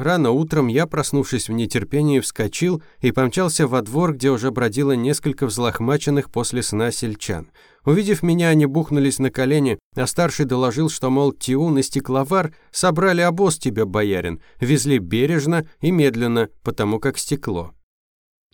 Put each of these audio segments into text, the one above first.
Рано утром я, проснувшись в нетерпении, вскочил и помчался во двор, где уже бродило несколько взлохмаченных после сна сельчан. Увидев меня, они бухнулись на колени, а старший доложил, что, мол, Тиун и Стекловар собрали обоз тебя, боярин, везли бережно и медленно, потому как стекло.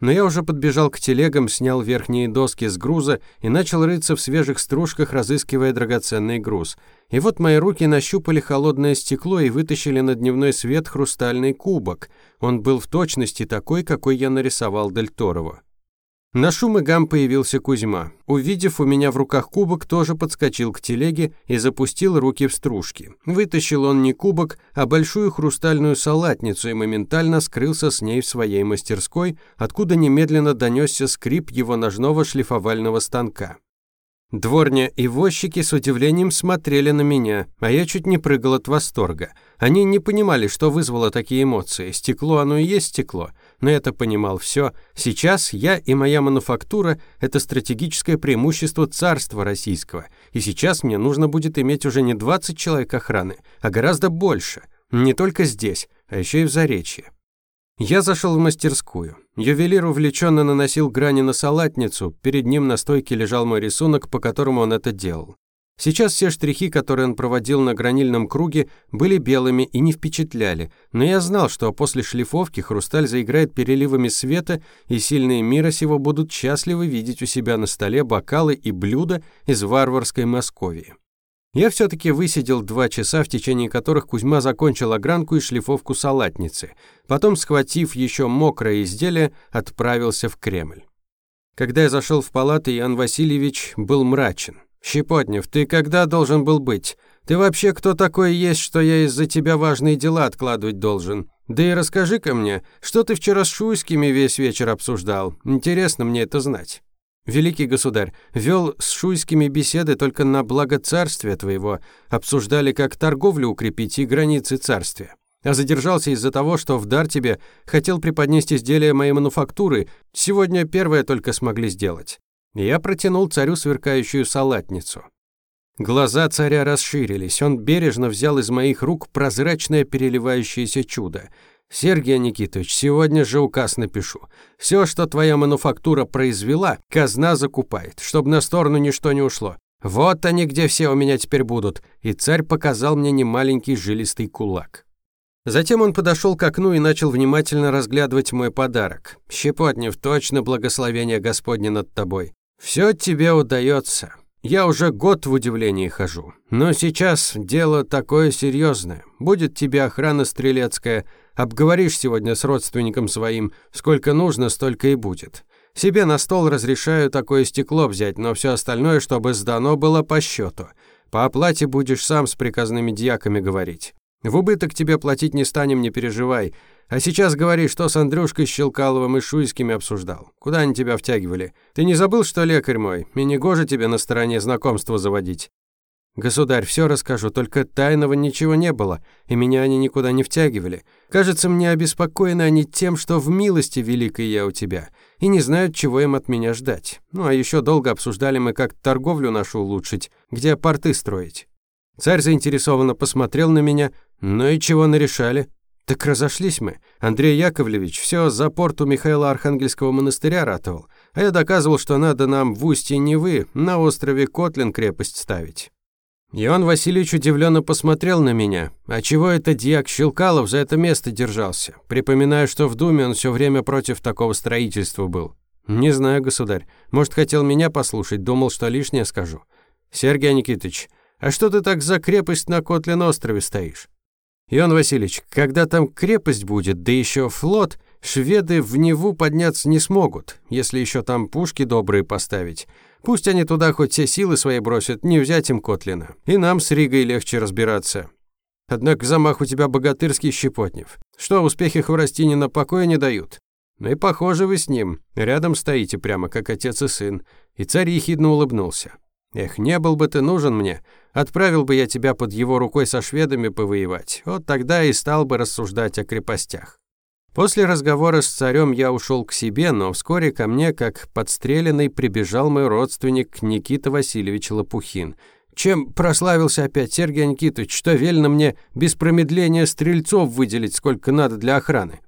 Но я уже подбежал к телегам, снял верхние доски с груза и начал рыться в свежих стружках, разыскивая драгоценный груз. И вот мои руки нащупали холодное стекло и вытащили на дневной свет хрустальный кубок. Он был в точности такой, какой я нарисовал Дель Торо. На шум и гам появился Кузьма. Увидев у меня в руках кубок, тоже подскочил к телеге и запустил руки в стружки. Вытащил он не кубок, а большую хрустальную салатницу и моментально скрылся с ней в своей мастерской, откуда немедленно донесся скрип его ножного шлифовального станка. Дворня и возчики с удивлением смотрели на меня, а я чуть не прыгал от восторга. Они не понимали, что вызвало такие эмоции. Стекло оно и есть стекло но это понимал все. Сейчас я и моя мануфактура – это стратегическое преимущество царства российского, и сейчас мне нужно будет иметь уже не 20 человек охраны, а гораздо больше, не только здесь, а еще и в Заречье. Я зашел в мастерскую. Ювелир увлеченно наносил грани на салатницу, перед ним на стойке лежал мой рисунок, по которому он это делал. Сейчас все штрихи, которые он проводил на гранильном круге, были белыми и не впечатляли, но я знал, что после шлифовки хрусталь заиграет переливами света, и сильные мира сего будут счастливы видеть у себя на столе бокалы и блюда из варварской Московии. Я все-таки высидел два часа, в течение которых Кузьма закончил огранку и шлифовку салатницы. Потом, схватив еще мокрое изделие, отправился в Кремль. Когда я зашел в палаты, Иоанн Васильевич был мрачен. «Щепотнев, ты когда должен был быть? Ты вообще кто такой есть, что я из-за тебя важные дела откладывать должен? Да и расскажи-ка мне, что ты вчера с Шуйскими весь вечер обсуждал? Интересно мне это знать». Великий государь вел с шуйскими беседы только на благо царствия твоего, обсуждали, как торговлю укрепить и границы царствия. А задержался из-за того, что в дар тебе хотел преподнести изделия моей мануфактуры, сегодня первое только смогли сделать. Я протянул царю сверкающую салатницу. Глаза царя расширились, он бережно взял из моих рук прозрачное переливающееся чудо. «Сергей Никитович, сегодня же указ напишу. Все, что твоя мануфактура произвела, казна закупает, чтобы на сторону ничто не ушло. Вот они, где все у меня теперь будут». И царь показал мне немаленький жилистый кулак. Затем он подошел к окну и начал внимательно разглядывать мой подарок. «Щепотнев, точно благословение Господне над тобой. «Все тебе удается. Я уже год в удивлении хожу. Но сейчас дело такое серьезное. Будет тебе охрана стрелецкая. Обговоришь сегодня с родственником своим. Сколько нужно, столько и будет. Себе на стол разрешаю такое стекло взять, но все остальное, чтобы сдано было по счету. По оплате будешь сам с приказными дьяками говорить. В убыток тебе платить не станем, не переживай. А сейчас говори, что с Андрюшкой Щелкаловым и Шуйскими обсуждал. Куда они тебя втягивали? Ты не забыл, что лекарь мой? мне не гоже тебе на стороне знакомства заводить. Государь, все расскажу, только тайного ничего не было, и меня они никуда не втягивали. Кажется, мне обеспокоены они тем, что в милости великой я у тебя, и не знают, чего им от меня ждать. Ну а еще долго обсуждали мы, как торговлю нашу улучшить, где порты строить. Царь заинтересованно посмотрел на меня. «Ну и чего нарешали?» «Так разошлись мы. Андрей Яковлевич все за порту Михаила Архангельского монастыря ратовал, а я доказывал, что надо нам в устье Невы на острове Котлин крепость ставить». Иоанн Васильевич удивленно посмотрел на меня. А чего это дьяк Щелкалов за это место держался? Припоминаю, что в Думе он все время против такого строительства был. «Не знаю, государь. Может, хотел меня послушать, думал, что лишнее скажу». «Сергей Никитич, а что ты так за крепость на Котлин острове стоишь? Ион Васильевич, когда там крепость будет, да еще флот, шведы в Неву подняться не смогут, если еще там пушки добрые поставить. Пусть они туда хоть все силы свои бросят, не взять им Котлина. И нам с Ригой легче разбираться. Однако замах у тебя богатырский Щепотнев. Что, успехи Хворостинина покоя не дают? Ну и похоже вы с ним. Рядом стоите прямо, как отец и сын. И царь ехидно улыбнулся. Эх, не был бы ты нужен мне. Отправил бы я тебя под его рукой со шведами повоевать. Вот тогда и стал бы рассуждать о крепостях. После разговора с царем я ушел к себе, но вскоре ко мне, как подстреленный, прибежал мой родственник Никита Васильевич Лопухин. Чем прославился опять Сергей Никитович, что велено мне без промедления стрельцов выделить сколько надо для охраны?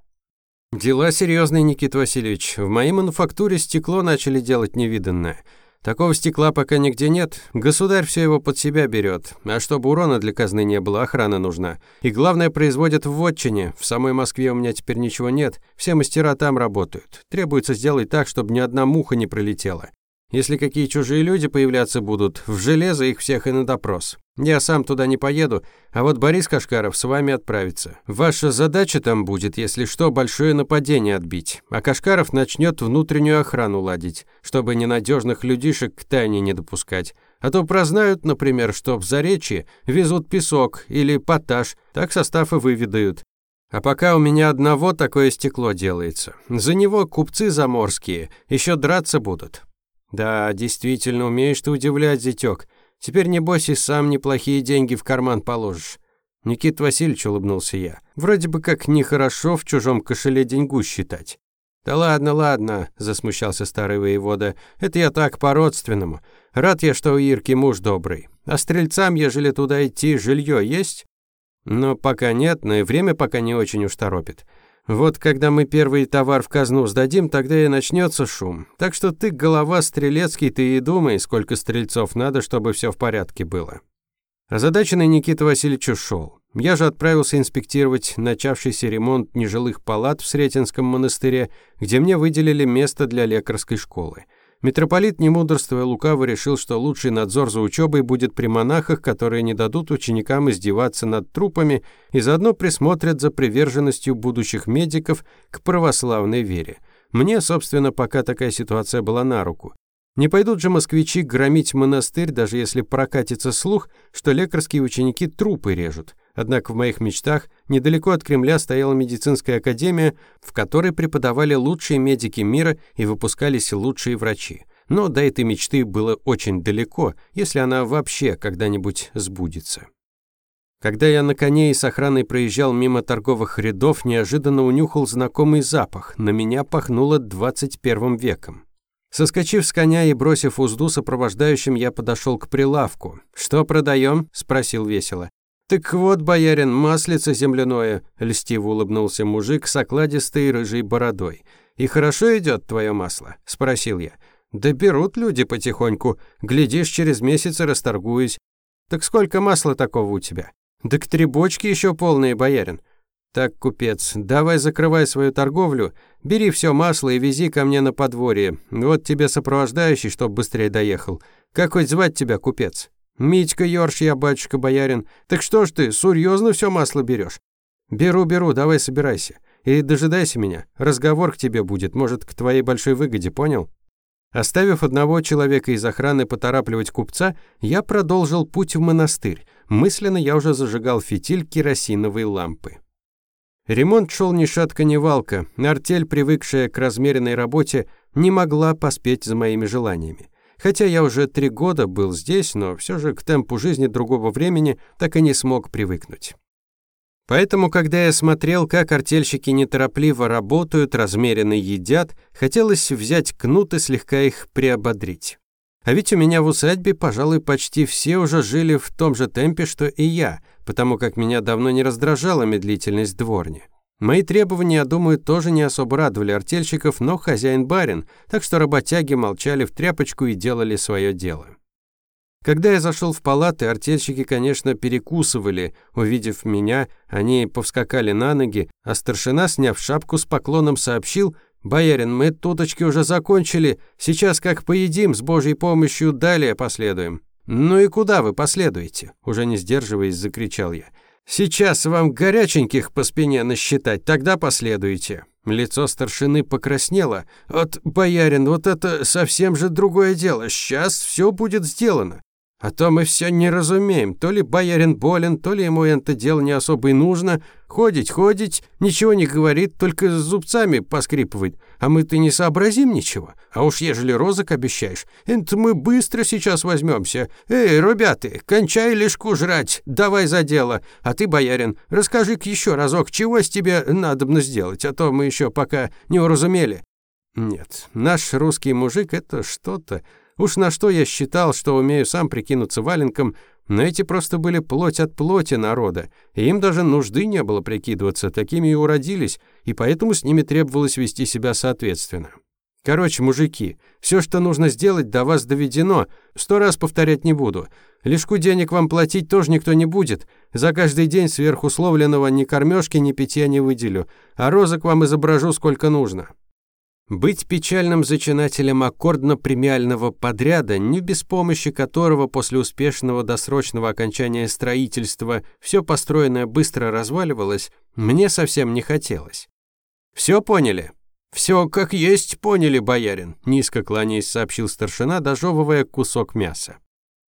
Дела серьезные, Никита Васильевич. В моей мануфактуре стекло начали делать невиданное. Такого стекла пока нигде нет. Государь все его под себя берет. А чтобы урона для казны не было, охрана нужна. И главное, производят в отчине, В самой Москве у меня теперь ничего нет. Все мастера там работают. Требуется сделать так, чтобы ни одна муха не пролетела. Если какие чужие люди появляться будут, в железо их всех и на допрос. Я сам туда не поеду, а вот Борис Кашкаров с вами отправится. Ваша задача там будет, если что, большое нападение отбить. А Кашкаров начнет внутреннюю охрану ладить, чтобы ненадежных людишек к тайне не допускать. А то прознают, например, что в Заречье везут песок или поташ, так состав и выведают. А пока у меня одного такое стекло делается. За него купцы заморские еще драться будут. Да, действительно умеешь ты удивлять, зятёк. Теперь не бойся, сам неплохие деньги в карман положишь. Никит Васильевич улыбнулся я. Вроде бы как нехорошо в чужом кошельке деньгу считать. Да ладно, ладно, засмущался старый воевода. Это я так по-родственному. Рад я, что у Ирки муж добрый. А стрельцам, ежели туда идти, жилье есть? Но пока нет, но и время пока не очень уж торопит. Вот когда мы первый товар в казну сдадим, тогда и начнется шум. Так что ты, голова стрелецкий, ты и думай, сколько стрельцов надо, чтобы все в порядке было». Озадаченный Никита Васильевич ушел. Я же отправился инспектировать начавшийся ремонт нежилых палат в Сретенском монастыре, где мне выделили место для лекарской школы – Митрополит немудрствуя лукаво решил, что лучший надзор за учебой будет при монахах, которые не дадут ученикам издеваться над трупами и заодно присмотрят за приверженностью будущих медиков к православной вере. Мне, собственно, пока такая ситуация была на руку. Не пойдут же москвичи громить монастырь, даже если прокатится слух, что лекарские ученики трупы режут. Однако в моих мечтах недалеко от Кремля стояла медицинская академия, в которой преподавали лучшие медики мира и выпускались лучшие врачи. Но до этой мечты было очень далеко, если она вообще когда-нибудь сбудется. Когда я на коне и с охраной проезжал мимо торговых рядов, неожиданно унюхал знакомый запах. На меня пахнуло 21 веком. Соскочив с коня и бросив узду сопровождающим, я подошел к прилавку. «Что продаем?» – спросил весело. «Так вот, боярин, маслица земляное!» — льстиво улыбнулся мужик с окладистой рыжей бородой. «И хорошо идет твое масло?» — спросил я. «Да берут люди потихоньку. Глядишь, через месяц расторгуюсь. Так сколько масла такого у тебя?» да к три бочки еще полные, боярин». «Так, купец, давай закрывай свою торговлю, бери все масло и вези ко мне на подворье. Вот тебе сопровождающий, чтоб быстрее доехал. Как хоть звать тебя, купец?» Митька Йорш, я батюшка боярин. Так что ж ты, серьезно все масло берешь? Беру, беру, давай собирайся. И дожидайся меня. Разговор к тебе будет, может, к твоей большой выгоде, понял? Оставив одного человека из охраны поторапливать купца, я продолжил путь в монастырь. Мысленно я уже зажигал фитиль керосиновой лампы. Ремонт шел ни шатка, ни валка. Артель, привыкшая к размеренной работе, не могла поспеть за моими желаниями. Хотя я уже три года был здесь, но все же к темпу жизни другого времени так и не смог привыкнуть. Поэтому, когда я смотрел, как артельщики неторопливо работают, размеренно едят, хотелось взять кнут и слегка их приободрить. А ведь у меня в усадьбе, пожалуй, почти все уже жили в том же темпе, что и я, потому как меня давно не раздражала медлительность дворни. Мои требования, думаю, тоже не особо радовали артельщиков, но хозяин барин, так что работяги молчали в тряпочку и делали свое дело. Когда я зашел в палаты, артельщики, конечно, перекусывали. Увидев меня, они повскакали на ноги, а старшина, сняв шапку с поклоном, сообщил, «Боярин, мы туточки уже закончили, сейчас как поедим, с божьей помощью далее последуем». «Ну и куда вы последуете?» – уже не сдерживаясь, закричал я – Сейчас вам горяченьких по спине насчитать, тогда последуйте. Лицо старшины покраснело. От боярин, вот это совсем же другое дело. Сейчас все будет сделано. А то мы все не разумеем. То ли боярин болен, то ли ему это дело не особо и нужно. Ходить, ходить, ничего не говорит, только зубцами поскрипывать а мы ты не сообразим ничего. А уж ежели розок обещаешь, это мы быстро сейчас возьмемся. Эй, ребята, кончай лишку жрать, давай за дело. А ты, боярин, расскажи-ка еще разок, чего с тебе надобно сделать, а то мы еще пока не уразумели». Нет, наш русский мужик — это что-то. Уж на что я считал, что умею сам прикинуться валенком, но эти просто были плоть от плоти народа, и им даже нужды не было прикидываться, такими и уродились, и поэтому с ними требовалось вести себя соответственно. Короче, мужики, все, что нужно сделать, до вас доведено. Сто раз повторять не буду. Лишку денег вам платить тоже никто не будет. За каждый день сверхусловленного ни кормежки, ни питья не выделю, а розок вам изображу сколько нужно. Быть печальным зачинателем аккордно-премиального подряда, не без помощи которого после успешного досрочного окончания строительства все построенное быстро разваливалось, мне совсем не хотелось. «Все поняли?» «Все как есть поняли, боярин», — низко кланяясь сообщил старшина, дожевывая кусок мяса.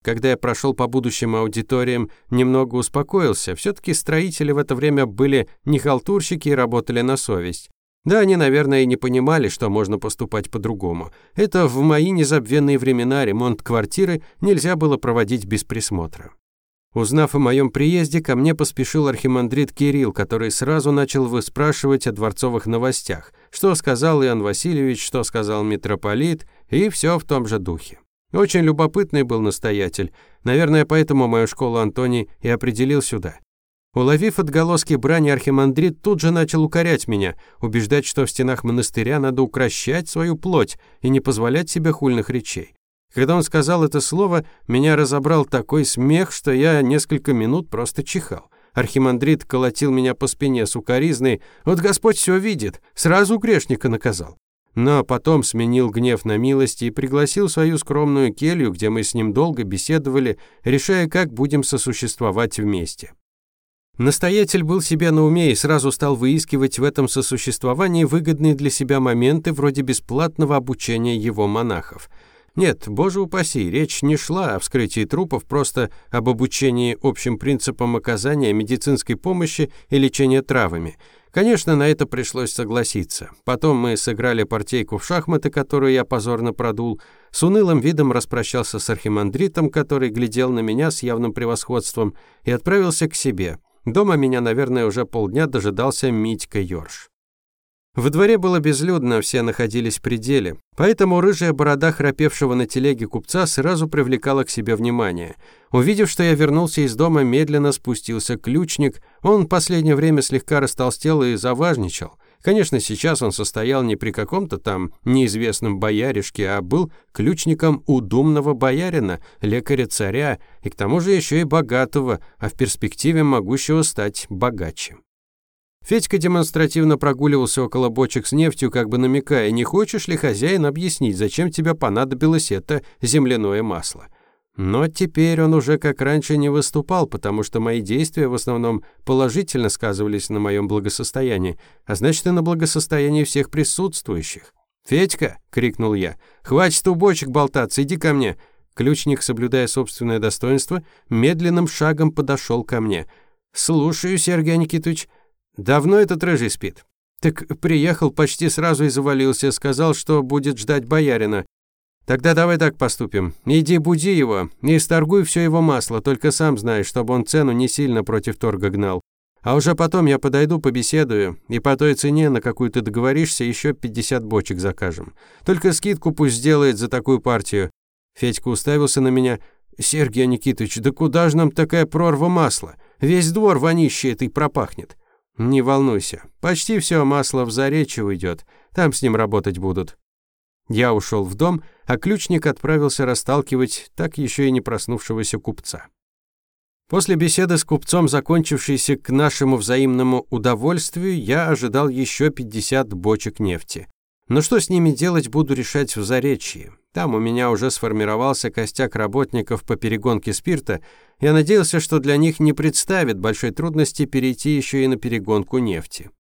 Когда я прошел по будущим аудиториям, немного успокоился. Все-таки строители в это время были не халтурщики и работали на совесть. Да, они, наверное, и не понимали, что можно поступать по-другому. Это в мои незабвенные времена ремонт квартиры нельзя было проводить без присмотра. Узнав о моем приезде, ко мне поспешил архимандрит Кирилл, который сразу начал выспрашивать о дворцовых новостях, что сказал Иоанн Васильевич, что сказал митрополит, и все в том же духе. Очень любопытный был настоятель, наверное, поэтому мою школу Антоний и определил сюда. Уловив отголоски брани, архимандрит тут же начал укорять меня, убеждать, что в стенах монастыря надо укращать свою плоть и не позволять себе хульных речей. Когда он сказал это слово, меня разобрал такой смех, что я несколько минут просто чихал. Архимандрит колотил меня по спине с укоризной, вот Господь все видит, сразу грешника наказал. Но потом сменил гнев на милость и пригласил свою скромную келью, где мы с ним долго беседовали, решая, как будем сосуществовать вместе. Настоятель был себя на уме и сразу стал выискивать в этом сосуществовании выгодные для себя моменты вроде бесплатного обучения его монахов. Нет, боже упаси, речь не шла о вскрытии трупов, просто об обучении общим принципам оказания медицинской помощи и лечения травами. Конечно, на это пришлось согласиться. Потом мы сыграли партейку в шахматы, которую я позорно продул. С унылым видом распрощался с архимандритом, который глядел на меня с явным превосходством, и отправился к себе. Дома меня, наверное, уже полдня дожидался Митька Йорш. В дворе было безлюдно, все находились в пределе, поэтому рыжая борода храпевшего на телеге купца сразу привлекала к себе внимание. Увидев, что я вернулся из дома, медленно спустился ключник, он последнее время слегка растолстел и заважничал. Конечно, сейчас он состоял не при каком-то там неизвестном бояришке, а был ключником у думного боярина, лекаря-царя, и к тому же еще и богатого, а в перспективе могущего стать богаче. Федька демонстративно прогуливался около бочек с нефтью, как бы намекая, не хочешь ли, хозяин, объяснить, зачем тебе понадобилось это земляное масло. Но теперь он уже как раньше не выступал, потому что мои действия в основном положительно сказывались на моем благосостоянии, а значит и на благосостоянии всех присутствующих. «Федька!» — крикнул я. «Хватит у бочек болтаться, иди ко мне!» Ключник, соблюдая собственное достоинство, медленным шагом подошел ко мне. «Слушаю, Сергей Никитович. Давно этот рыжий спит?» «Так приехал почти сразу и завалился, сказал, что будет ждать боярина. Тогда давай так поступим. Иди буди его. Не исторгуй все его масло, только сам знаешь, чтобы он цену не сильно против торга гнал. А уже потом я подойду, побеседую, и по той цене, на какую ты договоришься, еще 50 бочек закажем. Только скидку пусть сделает за такую партию». Федька уставился на меня. «Сергей Никитович, да куда же нам такая прорва масла? Весь двор вонище этой пропахнет». «Не волнуйся. Почти все масло в заречье уйдет. Там с ним работать будут». Я ушел в дом, а ключник отправился расталкивать так еще и не проснувшегося купца. После беседы с купцом, закончившейся к нашему взаимному удовольствию, я ожидал еще 50 бочек нефти. Но что с ними делать, буду решать в Заречье. Там у меня уже сформировался костяк работников по перегонке спирта. Я надеялся, что для них не представит большой трудности перейти еще и на перегонку нефти.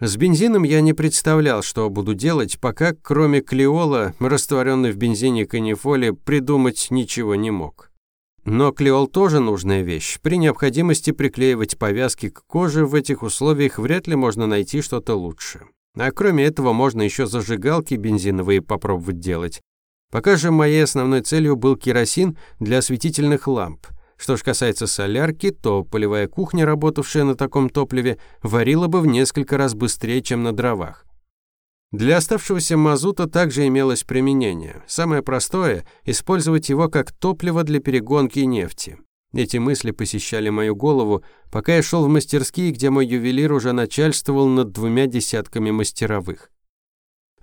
С бензином я не представлял, что буду делать, пока кроме клеола, растворенный в бензине канифоли, придумать ничего не мог. Но клеол тоже нужная вещь. При необходимости приклеивать повязки к коже в этих условиях вряд ли можно найти что-то лучше. А кроме этого можно еще зажигалки бензиновые попробовать делать. Пока же моей основной целью был керосин для осветительных ламп. Что ж касается солярки, то полевая кухня, работавшая на таком топливе, варила бы в несколько раз быстрее, чем на дровах. Для оставшегося мазута также имелось применение. Самое простое – использовать его как топливо для перегонки нефти. Эти мысли посещали мою голову, пока я шел в мастерские, где мой ювелир уже начальствовал над двумя десятками мастеровых.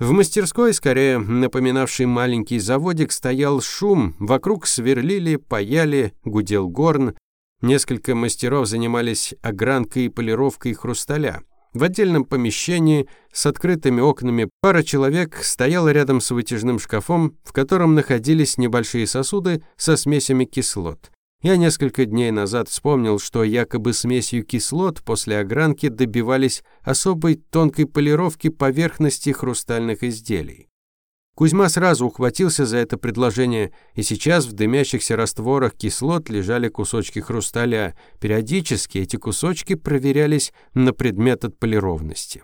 В мастерской, скорее напоминавшей маленький заводик, стоял шум, вокруг сверлили, паяли, гудел горн. Несколько мастеров занимались огранкой и полировкой хрусталя. В отдельном помещении с открытыми окнами пара человек стояла рядом с вытяжным шкафом, в котором находились небольшие сосуды со смесями кислот. Я несколько дней назад вспомнил, что якобы смесью кислот после огранки добивались особой тонкой полировки поверхности хрустальных изделий. Кузьма сразу ухватился за это предложение, и сейчас в дымящихся растворах кислот лежали кусочки хрусталя. Периодически эти кусочки проверялись на предмет отполированности.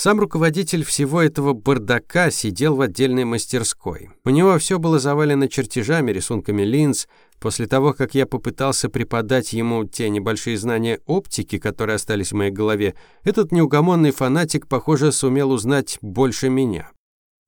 Сам руководитель всего этого бардака сидел в отдельной мастерской. У него все было завалено чертежами, рисунками линз. После того, как я попытался преподать ему те небольшие знания оптики, которые остались в моей голове, этот неугомонный фанатик, похоже, сумел узнать больше меня.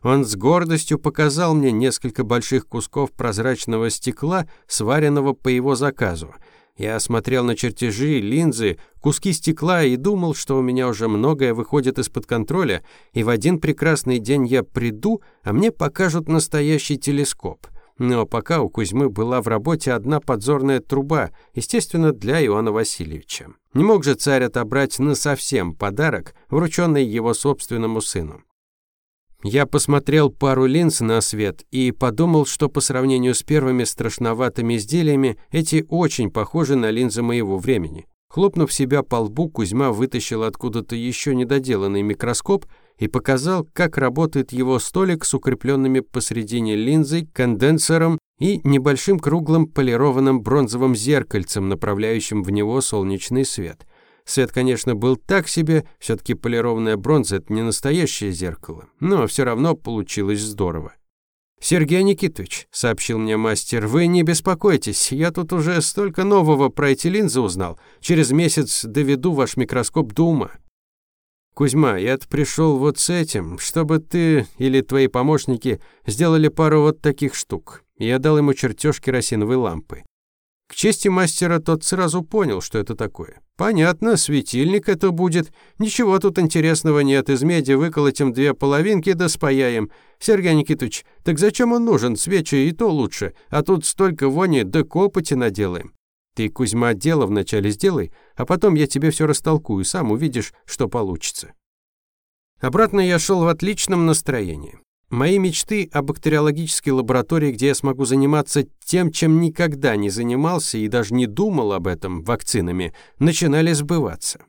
Он с гордостью показал мне несколько больших кусков прозрачного стекла, сваренного по его заказу. Я смотрел на чертежи, линзы, куски стекла и думал, что у меня уже многое выходит из-под контроля, и в один прекрасный день я приду, а мне покажут настоящий телескоп. Но пока у Кузьмы была в работе одна подзорная труба, естественно, для Иоанна Васильевича. Не мог же царь отобрать на совсем подарок, врученный его собственному сыну. Я посмотрел пару линз на свет и подумал, что по сравнению с первыми страшноватыми изделиями эти очень похожи на линзы моего времени. Хлопнув себя по лбу, Кузьма вытащил откуда-то еще недоделанный микроскоп и показал, как работает его столик с укрепленными посредине линзой, конденсатором и небольшим круглым полированным бронзовым зеркальцем, направляющим в него солнечный свет. Свет, конечно, был так себе, все-таки полированная бронза — это не настоящее зеркало, но все равно получилось здорово. «Сергей Никитович», — сообщил мне мастер, — «вы не беспокойтесь, я тут уже столько нового про эти линзы узнал. Через месяц доведу ваш микроскоп до ума». «Кузьма, я-то пришел вот с этим, чтобы ты или твои помощники сделали пару вот таких штук». Я дал ему чертеж керосиновой лампы. К чести мастера тот сразу понял, что это такое. Понятно, светильник это будет. Ничего тут интересного нет. Из меди выколотим две половинки да спаяем. Сергей Никитович, так зачем он нужен? Свечи и то лучше. А тут столько вони да копоти наделаем. Ты, Кузьма, дело вначале сделай, а потом я тебе все растолкую, сам увидишь, что получится. Обратно я шел в отличном настроении. Мои мечты о бактериологической лаборатории, где я смогу заниматься тем, чем никогда не занимался и даже не думал об этом вакцинами, начинали сбываться.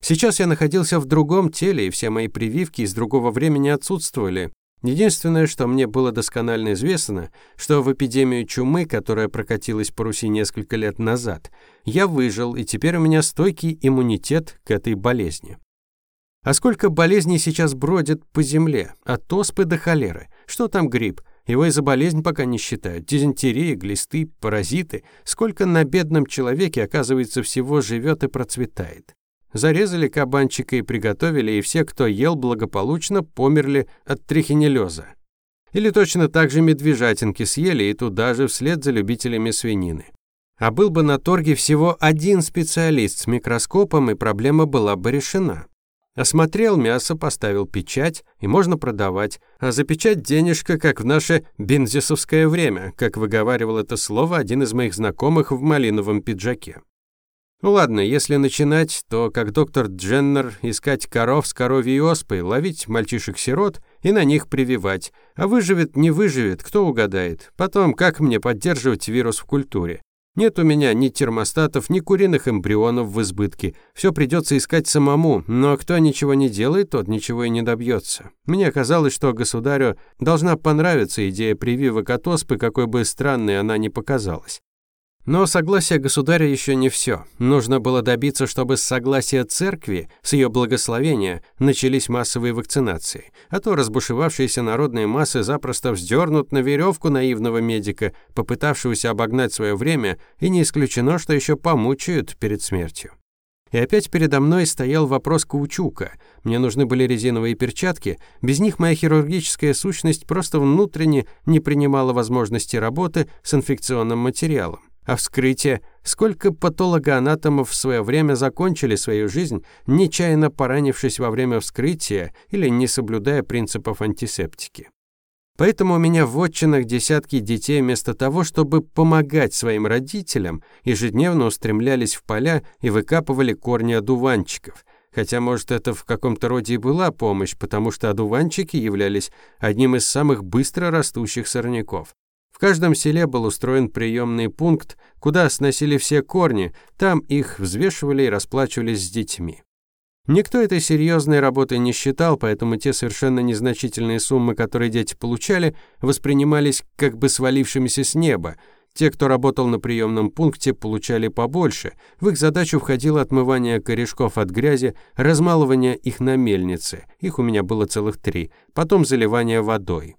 Сейчас я находился в другом теле, и все мои прививки из другого времени отсутствовали. Единственное, что мне было досконально известно, что в эпидемию чумы, которая прокатилась по Руси несколько лет назад, я выжил, и теперь у меня стойкий иммунитет к этой болезни. А сколько болезней сейчас бродит по земле, а от тоспы до холеры. Что там грипп? Его и за болезнь пока не считают. Дизентерия, глисты, паразиты. Сколько на бедном человеке, оказывается, всего живет и процветает. Зарезали кабанчика и приготовили, и все, кто ел, благополучно померли от трихинеллеза. Или точно так же медвежатинки съели и туда же вслед за любителями свинины. А был бы на торге всего один специалист с микроскопом, и проблема была бы решена осмотрел мясо, поставил печать, и можно продавать. А за печать денежка, как в наше бензисовское время, как выговаривал это слово один из моих знакомых в малиновом пиджаке. Ну ладно, если начинать, то как доктор Дженнер искать коров с коровьей оспой, ловить мальчишек-сирот и на них прививать. А выживет, не выживет, кто угадает. Потом, как мне поддерживать вирус в культуре? Нет у меня ни термостатов, ни куриных эмбрионов в избытке. Все придется искать самому, но кто ничего не делает, тот ничего и не добьется. Мне казалось, что государю должна понравиться идея прививок от оспы, какой бы странной она ни показалась. Но согласие государя еще не все. Нужно было добиться, чтобы с согласия церкви, с ее благословения, начались массовые вакцинации. А то разбушевавшиеся народные массы запросто вздернут на веревку наивного медика, попытавшегося обогнать свое время, и не исключено, что еще помучают перед смертью. И опять передо мной стоял вопрос каучука. Мне нужны были резиновые перчатки, без них моя хирургическая сущность просто внутренне не принимала возможности работы с инфекционным материалом. А вскрытие, Сколько патологоанатомов в свое время закончили свою жизнь, нечаянно поранившись во время вскрытия или не соблюдая принципов антисептики. Поэтому у меня в отчинах десятки детей вместо того, чтобы помогать своим родителям, ежедневно устремлялись в поля и выкапывали корни одуванчиков. Хотя, может, это в каком-то роде и была помощь, потому что одуванчики являлись одним из самых быстро растущих сорняков. В каждом селе был устроен приемный пункт, куда сносили все корни, там их взвешивали и расплачивались с детьми. Никто этой серьезной работы не считал, поэтому те совершенно незначительные суммы, которые дети получали, воспринимались как бы свалившимися с неба. Те, кто работал на приемном пункте, получали побольше. В их задачу входило отмывание корешков от грязи, размалывание их на мельнице, их у меня было целых три, потом заливание водой.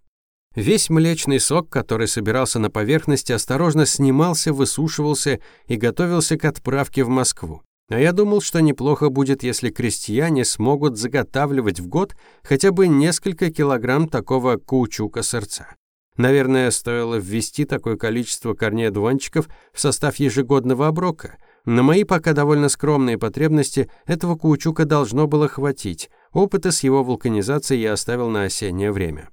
Весь млечный сок, который собирался на поверхности, осторожно снимался, высушивался и готовился к отправке в Москву. А я думал, что неплохо будет, если крестьяне смогут заготавливать в год хотя бы несколько килограмм такого каучука сырца. Наверное, стоило ввести такое количество корней дуванчиков в состав ежегодного оброка. На мои пока довольно скромные потребности этого каучука должно было хватить. Опыты с его вулканизацией я оставил на осеннее время.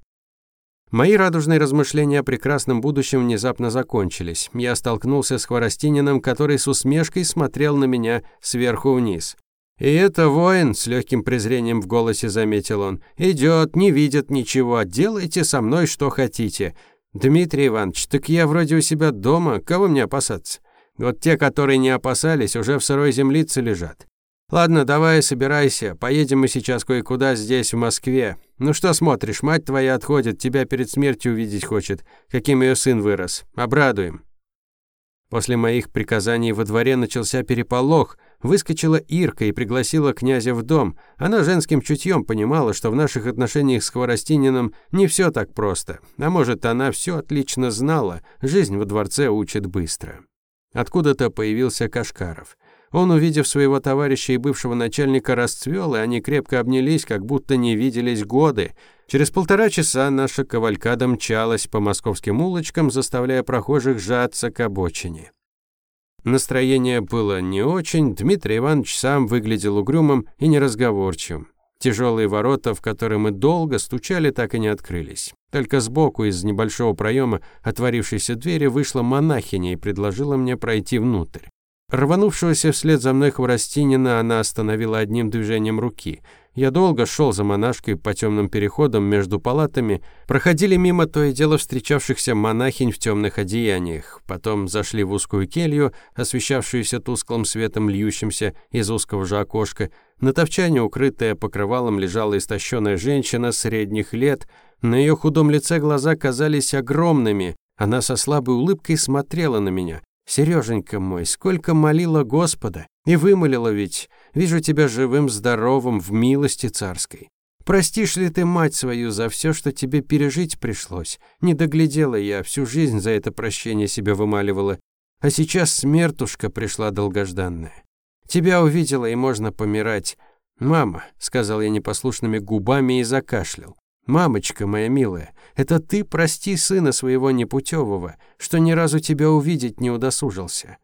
Мои радужные размышления о прекрасном будущем внезапно закончились. Я столкнулся с Хворостининым, который с усмешкой смотрел на меня сверху вниз. «И это воин», — с легким презрением в голосе заметил он, — «идет, не видит ничего, делайте со мной что хотите». «Дмитрий Иванович, так я вроде у себя дома, кого мне опасаться?» «Вот те, которые не опасались, уже в сырой землице лежат. Ладно, давай, собирайся. Поедем мы сейчас кое-куда здесь, в Москве. Ну что смотришь, мать твоя отходит, тебя перед смертью увидеть хочет. Каким ее сын вырос. Обрадуем. После моих приказаний во дворе начался переполох. Выскочила Ирка и пригласила князя в дом. Она женским чутьем понимала, что в наших отношениях с Хворостининым не все так просто. А может, она все отлично знала. Жизнь во дворце учит быстро. Откуда-то появился Кашкаров. Он, увидев своего товарища и бывшего начальника, расцвел, и они крепко обнялись, как будто не виделись годы. Через полтора часа наша кавалькада мчалась по московским улочкам, заставляя прохожих сжаться к обочине. Настроение было не очень, Дмитрий Иванович сам выглядел угрюмым и неразговорчивым. Тяжелые ворота, в которые мы долго стучали, так и не открылись. Только сбоку из небольшого проема отворившейся двери вышла монахиня и предложила мне пройти внутрь. Рванувшегося вслед за мной Хворостинина она остановила одним движением руки. Я долго шел за монашкой по темным переходам между палатами, проходили мимо то и дело встречавшихся монахинь в темных одеяниях, потом зашли в узкую келью, освещавшуюся тусклым светом, льющимся из узкого же окошка. На топчане, укрытая покрывалом, лежала истощенная женщина средних лет, на ее худом лице глаза казались огромными, она со слабой улыбкой смотрела на меня. «Сереженька мой, сколько молила Господа, и вымолила ведь, вижу тебя живым, здоровым, в милости царской. Простишь ли ты мать свою за все, что тебе пережить пришлось? Не доглядела я, всю жизнь за это прощение себе вымаливала. А сейчас смертушка пришла долгожданная. Тебя увидела, и можно помирать. «Мама», — сказал я непослушными губами и закашлял. «Мамочка моя милая, это ты прости сына своего непутевого, что ни разу тебя увидеть не удосужился».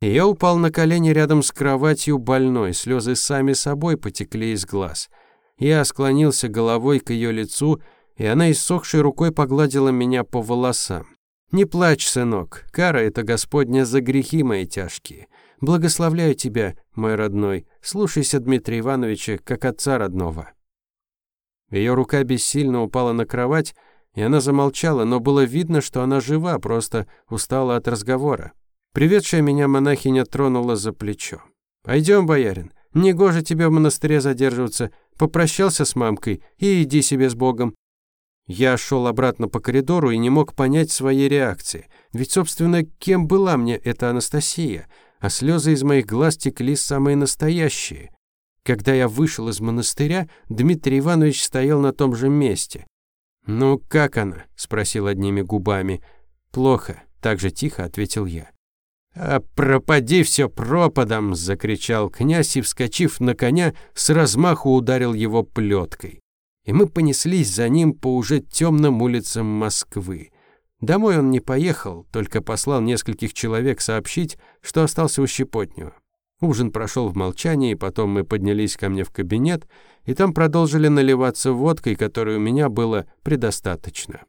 Я упал на колени рядом с кроватью больной, слезы сами собой потекли из глаз. Я склонился головой к ее лицу, и она иссохшей рукой погладила меня по волосам. «Не плачь, сынок, кара это Господня за грехи мои тяжкие. Благословляю тебя, мой родной, слушайся Дмитрия Ивановича, как отца родного». Ее рука бессильно упала на кровать, и она замолчала, но было видно, что она жива, просто устала от разговора. Приветшая меня монахиня тронула за плечо. «Пойдем, боярин, негоже тебе в монастыре задерживаться. Попрощался с мамкой и иди себе с Богом». Я шел обратно по коридору и не мог понять своей реакции. Ведь, собственно, кем была мне эта Анастасия? А слезы из моих глаз текли самые настоящие. Когда я вышел из монастыря, Дмитрий Иванович стоял на том же месте. «Ну, как она?» — спросил одними губами. «Плохо», — так же тихо ответил я. «А пропади все пропадом!» — закричал князь и, вскочив на коня, с размаху ударил его плеткой. И мы понеслись за ним по уже темным улицам Москвы. Домой он не поехал, только послал нескольких человек сообщить, что остался у Щепотнева. Ужин прошел в молчании, потом мы поднялись ко мне в кабинет, и там продолжили наливаться водкой, которой у меня было предостаточно.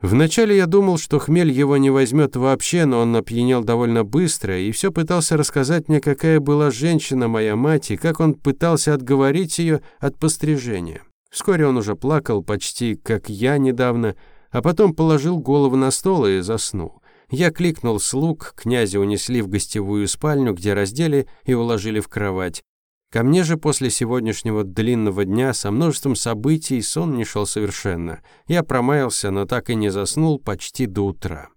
Вначале я думал, что хмель его не возьмет вообще, но он опьянел довольно быстро и все пытался рассказать мне, какая была женщина моя мать и как он пытался отговорить ее от пострижения. Вскоре он уже плакал почти, как я недавно, а потом положил голову на стол и заснул. Я кликнул слуг, князя унесли в гостевую спальню, где раздели и уложили в кровать. Ко мне же после сегодняшнего длинного дня со множеством событий сон не шел совершенно. Я промаялся, но так и не заснул почти до утра.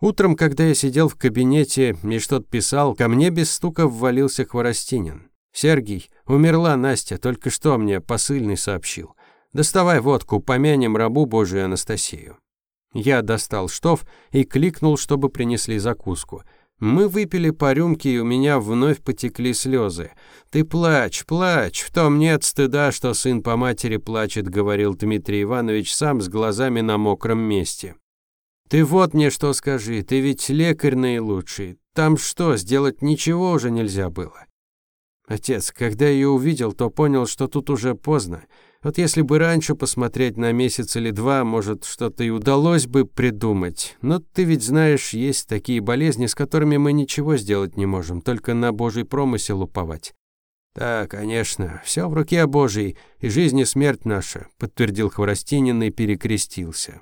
Утром, когда я сидел в кабинете и что-то писал, ко мне без стука ввалился Хворостинин. «Сергий, умерла Настя, только что мне посыльный сообщил. Доставай водку, помянем рабу Божию Анастасию». Я достал штоф и кликнул, чтобы принесли закуску. Мы выпили по рюмке, и у меня вновь потекли слезы. «Ты плачь, плачь, в том нет стыда, что сын по матери плачет», — говорил Дмитрий Иванович сам с глазами на мокром месте. «Ты вот мне что скажи, ты ведь лекарь наилучший. Там что, сделать ничего уже нельзя было?» «Отец, когда ее увидел, то понял, что тут уже поздно. Вот если бы раньше посмотреть на месяц или два, может, что-то и удалось бы придумать. Но ты ведь знаешь, есть такие болезни, с которыми мы ничего сделать не можем, только на Божий промысел уповать. «Да, конечно, все в руке Божьей, и жизнь и смерть наша», — подтвердил Хворостинин и перекрестился.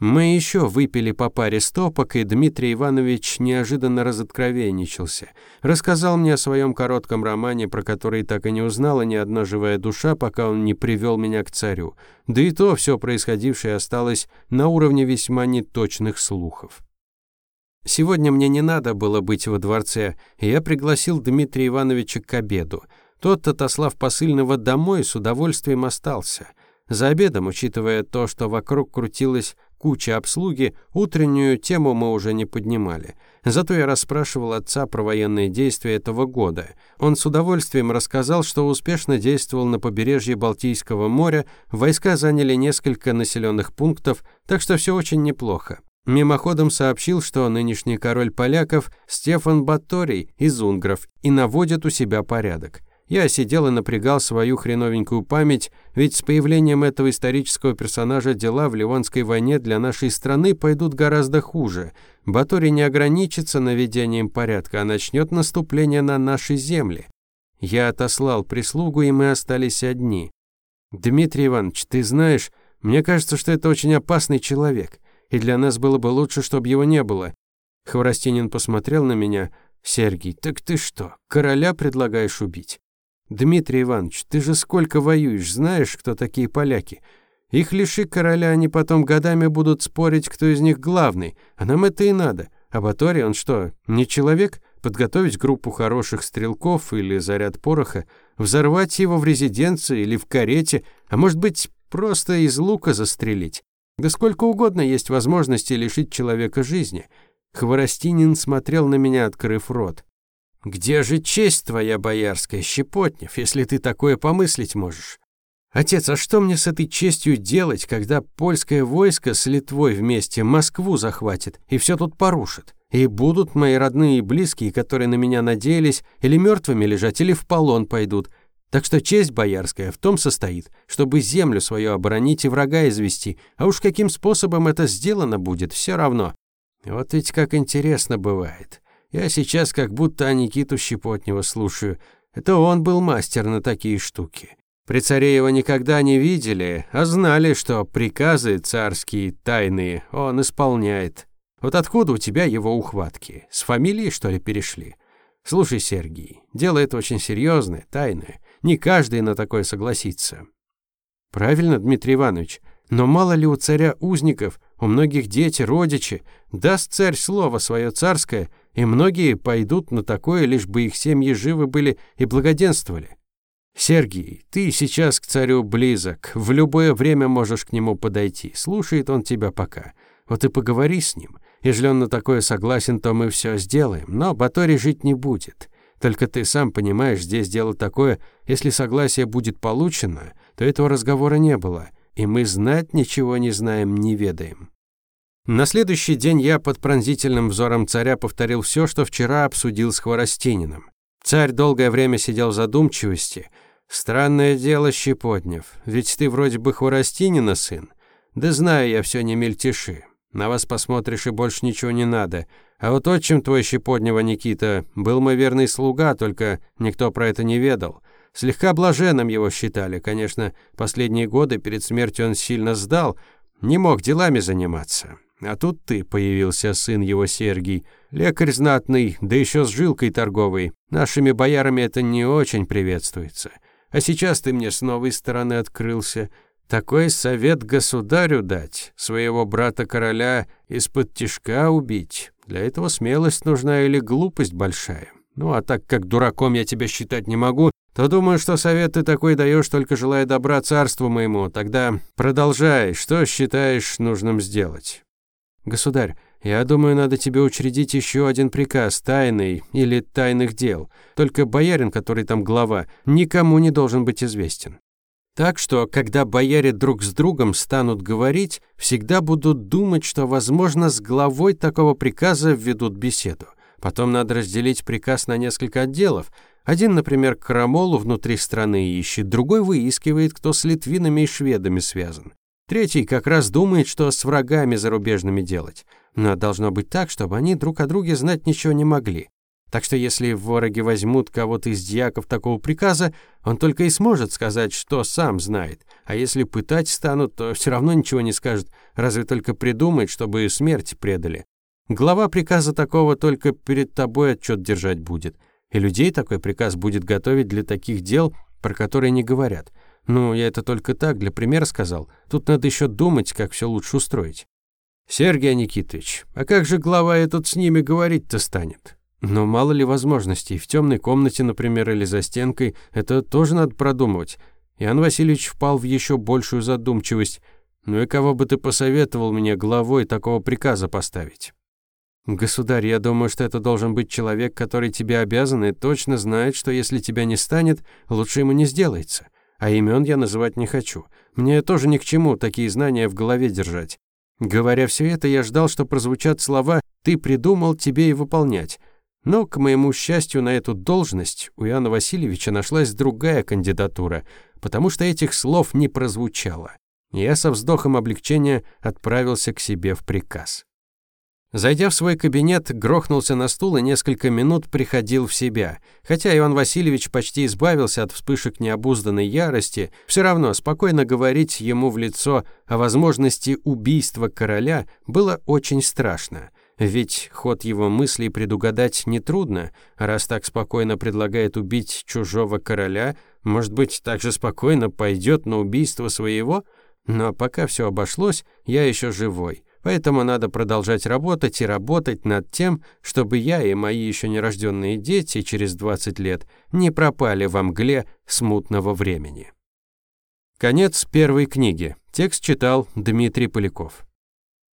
Мы еще выпили по паре стопок, и Дмитрий Иванович неожиданно разоткровенничался. Рассказал мне о своем коротком романе, про который так и не узнала ни одна живая душа, пока он не привел меня к царю. Да и то все происходившее осталось на уровне весьма неточных слухов. Сегодня мне не надо было быть во дворце, и я пригласил Дмитрия Ивановича к обеду. Тот, отослав посыльного домой, с удовольствием остался — за обедом, учитывая то, что вокруг крутилось, Куче обслуги, утреннюю тему мы уже не поднимали. Зато я расспрашивал отца про военные действия этого года. Он с удовольствием рассказал, что успешно действовал на побережье Балтийского моря, войска заняли несколько населенных пунктов, так что все очень неплохо. Мимоходом сообщил, что нынешний король поляков Стефан Баторий из Унгров и наводит у себя порядок. Я сидел и напрягал свою хреновенькую память, ведь с появлением этого исторического персонажа дела в Ливонской войне для нашей страны пойдут гораздо хуже. Батори не ограничится наведением порядка, а начнет наступление на наши земли. Я отослал прислугу, и мы остались одни. «Дмитрий Иванович, ты знаешь, мне кажется, что это очень опасный человек, и для нас было бы лучше, чтобы его не было». Хворостинин посмотрел на меня. Сергей, так ты что, короля предлагаешь убить?» Дмитрий Иванович, ты же сколько воюешь, знаешь, кто такие поляки? Их лиши короля, они потом годами будут спорить, кто из них главный, а нам это и надо. А Батори, он что, не человек? Подготовить группу хороших стрелков или заряд пороха, взорвать его в резиденции или в карете, а может быть, просто из лука застрелить? Да сколько угодно есть возможности лишить человека жизни. Хворостинин смотрел на меня, открыв рот. Где же честь твоя боярская, щепотнев, если ты такое помыслить можешь? Отец, а что мне с этой честью делать, когда польское войско с Литвой вместе Москву захватит и все тут порушит? И будут мои родные и близкие, которые на меня надеялись, или мертвыми лежать, или в полон пойдут. Так что честь боярская в том состоит, чтобы землю свою оборонить и врага извести, а уж каким способом это сделано будет, все равно. Вот ведь как интересно бывает. Я сейчас как будто Никиту Щепотнева слушаю. Это он был мастер на такие штуки. При царе его никогда не видели, а знали, что приказы царские тайные он исполняет. Вот откуда у тебя его ухватки? С фамилии, что ли, перешли? Слушай, Сергей, дело это очень серьезное, тайное. Не каждый на такое согласится. Правильно, Дмитрий Иванович? Но мало ли у царя узников, у многих дети, родичи. Даст царь слово свое царское, и многие пойдут на такое, лишь бы их семьи живы были и благоденствовали. Сергий, ты сейчас к царю близок, в любое время можешь к нему подойти, слушает он тебя пока. Вот и поговори с ним. Если он на такое согласен, то мы все сделаем, но Батори жить не будет. Только ты сам понимаешь, здесь дело такое, если согласие будет получено, то этого разговора не было и мы знать ничего не знаем, не ведаем. На следующий день я под пронзительным взором царя повторил все, что вчера обсудил с Хворостининым. Царь долгое время сидел в задумчивости. Странное дело, Щепотнев, ведь ты вроде бы Хворостинина сын. Да знаю я все, не мельтеши. На вас посмотришь и больше ничего не надо. А вот отчим твой Щепотнева Никита был мой верный слуга, только никто про это не ведал. Слегка блаженным его считали, конечно, последние годы перед смертью он сильно сдал, не мог делами заниматься. А тут ты появился, сын его Сергий, лекарь знатный, да еще с жилкой торговой. Нашими боярами это не очень приветствуется. А сейчас ты мне с новой стороны открылся. Такой совет государю дать, своего брата-короля из-под тишка убить. Для этого смелость нужна или глупость большая. Ну а так как дураком я тебя считать не могу, то думаю, что совет ты такой даешь, только желая добра царству моему. Тогда продолжай, что считаешь нужным сделать. Государь, я думаю, надо тебе учредить еще один приказ, тайный или тайных дел. Только боярин, который там глава, никому не должен быть известен. Так что, когда бояре друг с другом станут говорить, всегда будут думать, что, возможно, с главой такого приказа введут беседу. Потом надо разделить приказ на несколько отделов, один, например, крамол внутри страны ищет, другой выискивает, кто с литвинами и шведами связан. Третий как раз думает, что с врагами зарубежными делать. Но должно быть так, чтобы они друг о друге знать ничего не могли. Так что если вороги возьмут кого-то из дьяков такого приказа, он только и сможет сказать, что сам знает. А если пытать станут, то все равно ничего не скажет, разве только придумает, чтобы смерть предали. Глава приказа такого только перед тобой отчет держать будет. И людей такой приказ будет готовить для таких дел, про которые не говорят. Ну, я это только так, для примера сказал. Тут надо еще думать, как все лучше устроить. Сергей Никитович, а как же глава этот с ними говорить-то станет? Но мало ли возможностей, в темной комнате, например, или за стенкой, это тоже надо продумывать. Иоанн Васильевич впал в еще большую задумчивость. Ну и кого бы ты посоветовал мне главой такого приказа поставить? «Государь, я думаю, что это должен быть человек, который тебе обязан и точно знает, что если тебя не станет, лучше ему не сделается. А имен я называть не хочу. Мне тоже ни к чему такие знания в голове держать. Говоря все это, я ждал, что прозвучат слова «ты придумал, тебе и выполнять». Но, к моему счастью, на эту должность у Иоанна Васильевича нашлась другая кандидатура, потому что этих слов не прозвучало. Я со вздохом облегчения отправился к себе в приказ. Зайдя в свой кабинет, грохнулся на стул и несколько минут приходил в себя. Хотя Иван Васильевич почти избавился от вспышек необузданной ярости, все равно спокойно говорить ему в лицо о возможности убийства короля было очень страшно. Ведь ход его мыслей предугадать не трудно. раз так спокойно предлагает убить чужого короля, может быть, так же спокойно пойдет на убийство своего? Но пока все обошлось, я еще живой. Поэтому надо продолжать работать и работать над тем, чтобы я и мои еще нерожденные дети через 20 лет не пропали в мгле смутного времени. Конец первой книги. Текст читал Дмитрий Поляков.